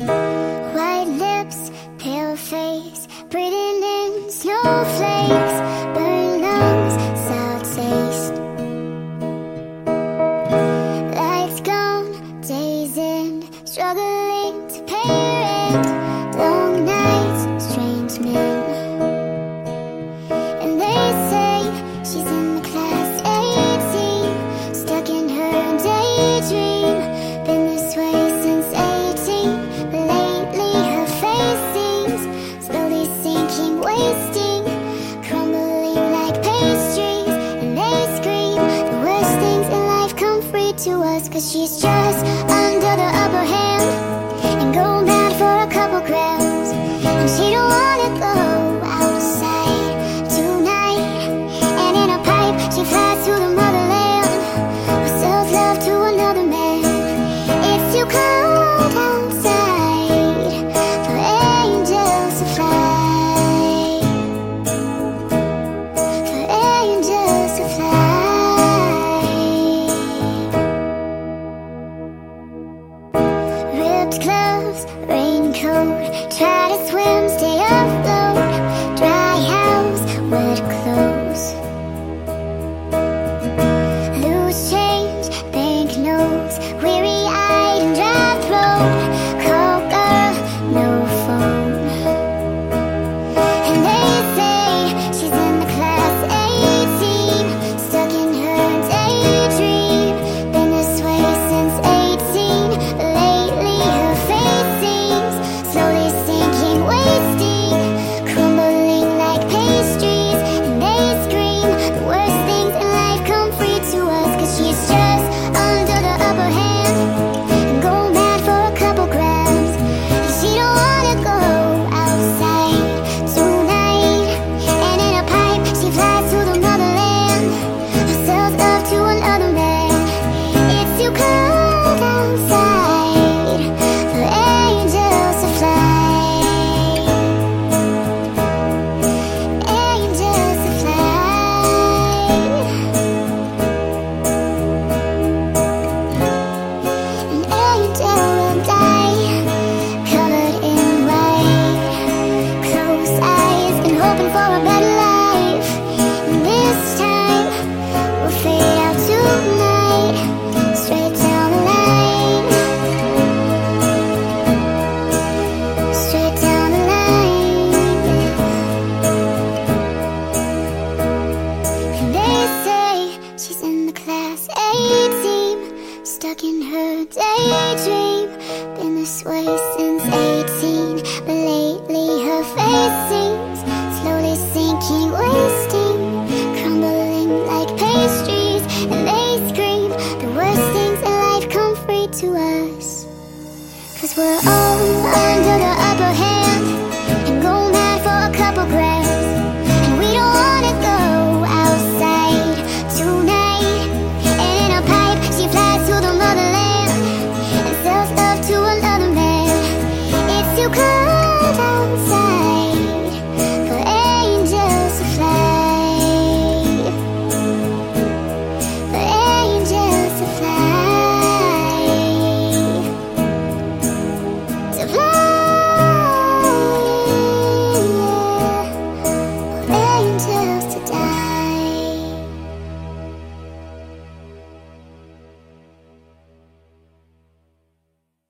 White lips, pale face, breathing in snowflakes, burn lungs, sour taste. Lights gone, days in, struggle. She's just wrapped gloves, raincoat, try to swim, stay afloat, dry house, wet clothes. Loose change, banknotes, weary eyed and dry. Cause we're all